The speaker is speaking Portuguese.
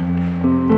Música